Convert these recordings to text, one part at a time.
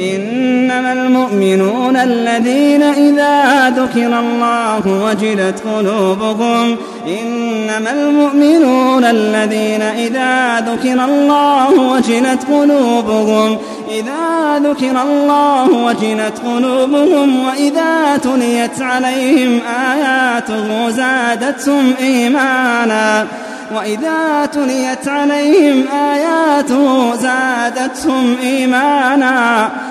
إنما المؤمنون الذين إذا ذكر الله وجلت قلوبهم إنما المؤمنون الذين إذا ذكر الله وجلت قلوبهم إذا ذكر الله وجلت قلوبهم وإذا تليت عليهم آياته زادتهم إيمانا وإذا تليت عليهم آياته زادتهم إيمانا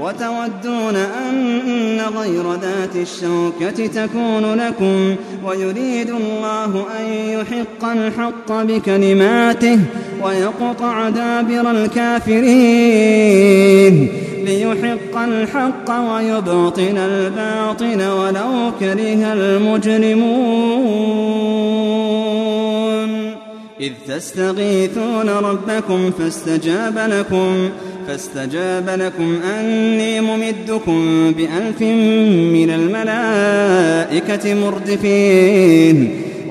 وتودون أن غير ذات الشوكة تكون لكم ويريد الله أن يحق الحق بكلماته ويقطع دابر الكافرين ليحق الحق ويبطل الباطل ولو كره المجرمون. إذ تستغيثون ربكم فاستجاب لكم فاستجاب لكم أني ممدكم بألف من الملائكة مردفين.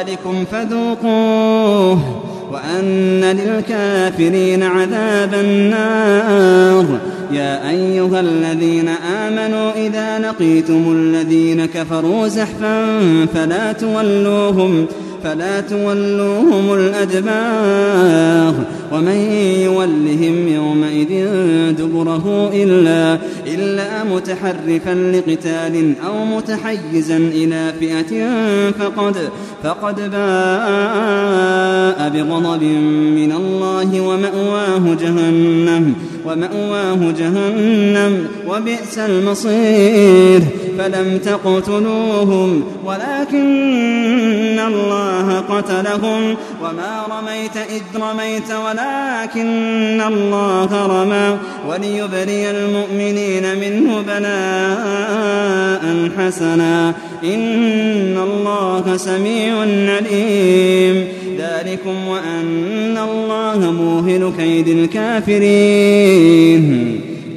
ذلكم فذوقوه وأن للكافرين عذاب النار. يا أيها الذين آمنوا إذا لقيتم الذين كفروا زحفا فلا تولوهم فلا تولوهم الأدبار ومن يولهم يومئذ دبره إلا, إلا متحرفا لقتال أو متحيزا إلى فئة فقد, فقد باء بغضب من الله ومأواه جهنم ومأواه جهنم وبئس المصير. فلم تقتلوهم ولكن الله قتلهم وما رميت إذ رميت ولكن الله رمى وليبري المؤمنين منه بلاء حسنا إن الله سميع عليم ذلكم وأن الله موهن كيد الكافرين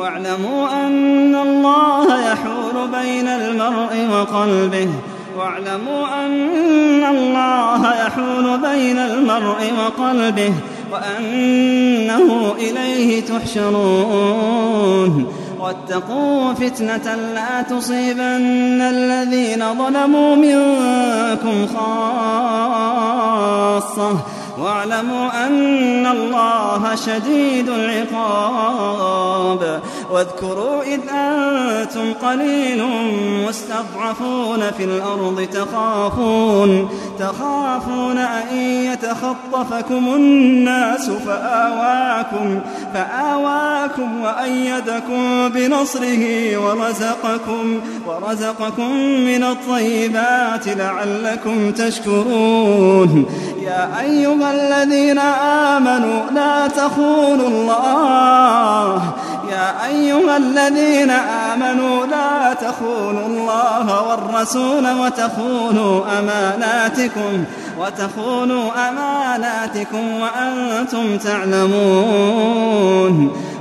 واعلموا أن الله يحول بين المرء وقلبه. واعلموا أن الله يحول بين المرء وقلبه وأنه إليه تحشرون. واتقوا فتنة لا تصيبن الذين ظلموا منكم خاصة. واعلموا أن الله شديد العقاب. واذكروا إذ أنتم قليل مستضعفون في الأرض تخافون تخافون أن يتخطفكم الناس فآواكم فآواكم وأيدكم بنصره ورزقكم ورزقكم من الطيبات لعلكم تشكرون. يا أيها الذين آمنوا لا تخونوا الله يا أيها الذين آمنوا لا تخونوا الله والرسول وتخونوا أماناتكم وتخونوا أماناتكم وأنتم تعلمون.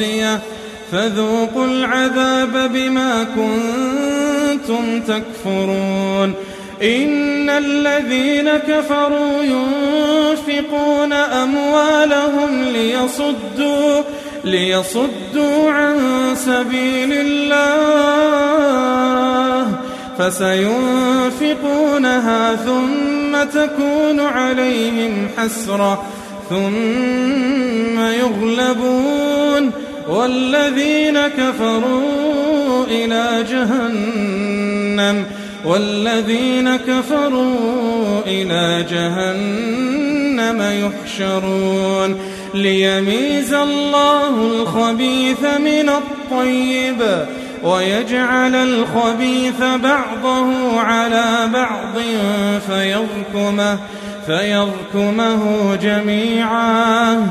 وتصدية فذوقوا العذاب بما كنتم تكفرون. إن الذين كفروا ينفقون أموالهم ليصدوا ليصدوا عن سبيل الله فسينفقونها ثم تكون عليهم حسرة ثم يغلبون. والذين كفروا إلى جهنم والذين كفروا إلى جهنم يحشرون. ليميز الله الخبيث من الطيب ويجعل الخبيث بعضه على بعض فيركمه فيركمه جميعا.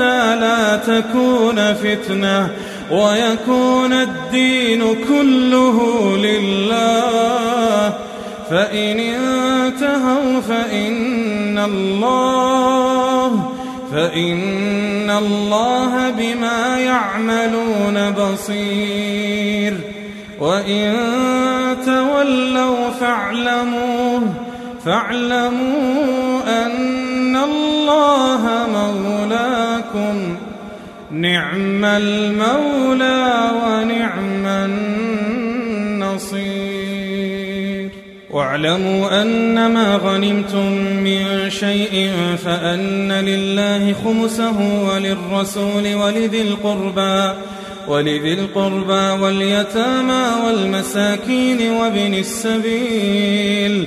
لا تكون فتنة ويكون الدين كله لله. فإن انتهوا فإن الله فإن الله بما يعملون بصير. وإن تولوا فاعلموا فاعلموا أن الله مولاكم نعم المولى ونعم النصير. واعلموا أن ما غنمتم من شيء فأن لله خمسه وللرسول ولذي القربى ولذي القربى واليتامى والمساكين وابن السبيل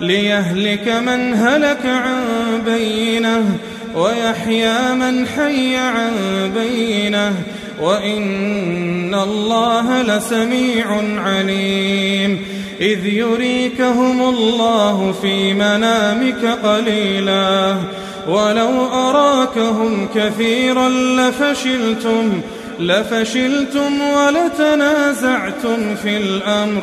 ليهلك من هلك عن بينة ويحيى من حي عن بينة. وإن الله لسميع عليم. إذ يريكهم الله في منامك قليلا. ولو أراكهم كثيرا لفشلتم لفشلتم ولتنازعتم في الأمر.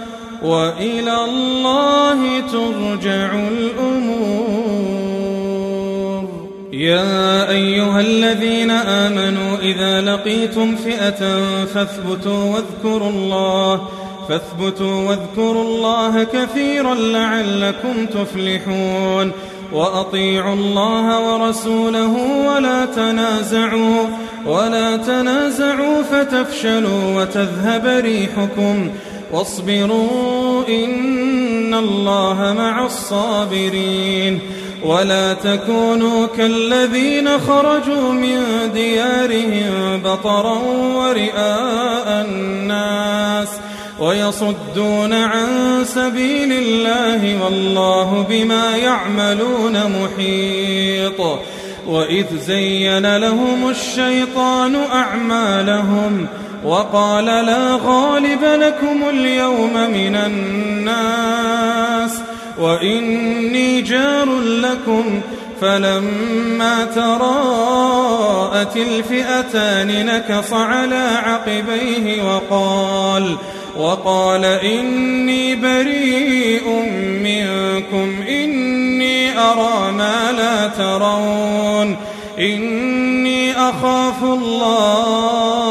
وإلى الله ترجع الأمور. يا أيها الذين آمنوا إذا لقيتم فئة فاثبتوا واذكروا الله فاثبتوا واذكروا الله كثيرا لعلكم تفلحون. وأطيعوا الله ورسوله ولا تنازعوا ولا تنازعوا فتفشلوا وتذهب ريحكم. واصبروا إن الله مع الصابرين ولا تكونوا كالذين خرجوا من ديارهم بطرا ورئاء الناس ويصدون عن سبيل الله والله بما يعملون محيط وإذ زين لهم الشيطان أعمالهم وقال لا غالب لكم اليوم من الناس وإني جار لكم فلما تراءت الفئتان نكص على عقبيه وقال وقال إني بريء منكم إني أرى ما لا ترون إني أخاف الله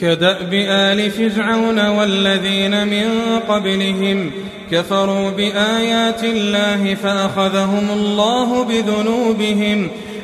كدأب آل فرعون والذين من قبلهم كفروا بآيات الله فأخذهم الله بذنوبهم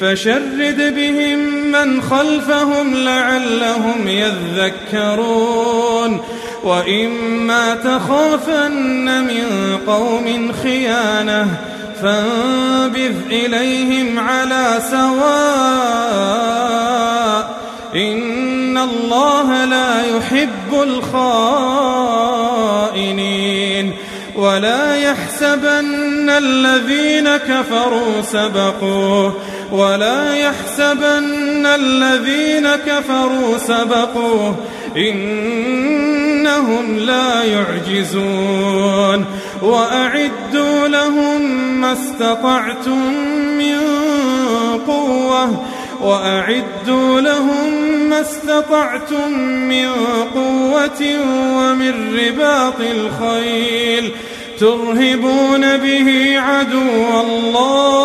فشرد بهم من خلفهم لعلهم يذكرون. وإما تخافن من قوم خيانة فانبذ إليهم على سواء. إن الله لا يحب الخائنين. ولا يحسبن الذين كفروا سبقوا ولا يحسبن الذين كفروا سبقوا إنهم لا يعجزون وأعدوا لهم ما استطعتم من قوة وأعدوا لهم ما استطعتم من قوة ومن رباط الخيل ترهبون به عدو الله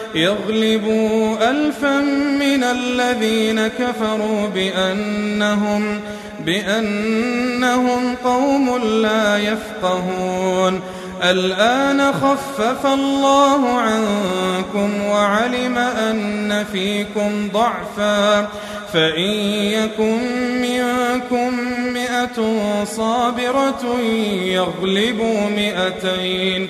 يغلبوا ألفا من الذين كفروا بأنهم بأنهم قوم لا يفقهون. الآن خفف الله عنكم وعلم أن فيكم ضعفا. فإن يكن منكم مئة صابرة يغلبوا مئتين.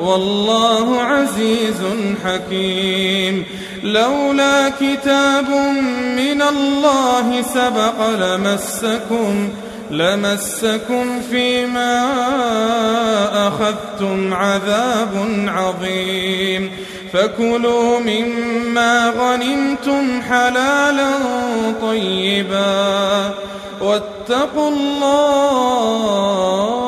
والله عزيز حكيم. لولا كتاب من الله سبق لمسكم لمسكم فيما أخذتم عذاب عظيم. فكلوا مما غنمتم حلالا طيبا واتقوا الله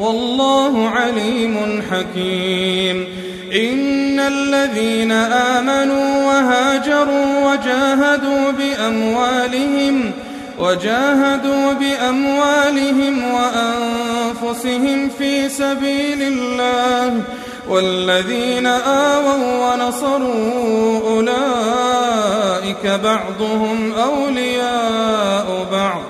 والله عليم حكيم. إن الذين آمنوا وهاجروا وجاهدوا بأموالهم وجاهدوا بأموالهم وأنفسهم في سبيل الله والذين آووا ونصروا أولئك بعضهم أولياء بعض.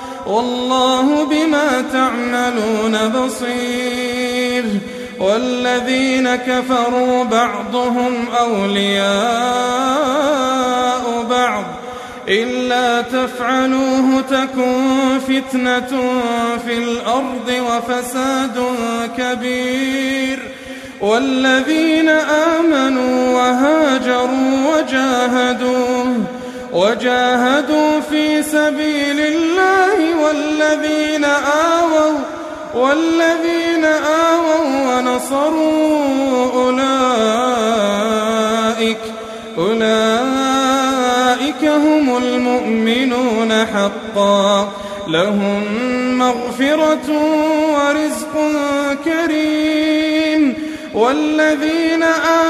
والله بما تعملون بصير. والذين كفروا بعضهم أولياء بعض. إلا تفعلوه تكن فتنة في الأرض وفساد كبير. والذين آمنوا وهاجروا وجاهدوا وجاهدوا في سبيل الله والذين آووا والذين آووا ونصروا أولئك أولئك هم المؤمنون حقا لهم مغفرة ورزق كريم والذين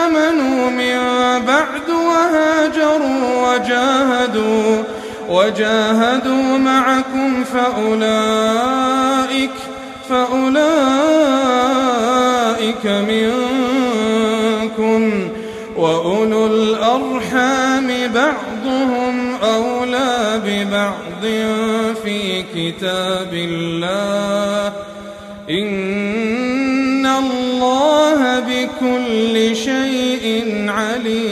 آمنوا من بعد وهاجروا وجاهدوا وجاهدوا معكم فأولئك فأولئك منكم. وأولو الأرحام بعضهم أولى ببعض في كتاب الله. إن بكل شيء عليم.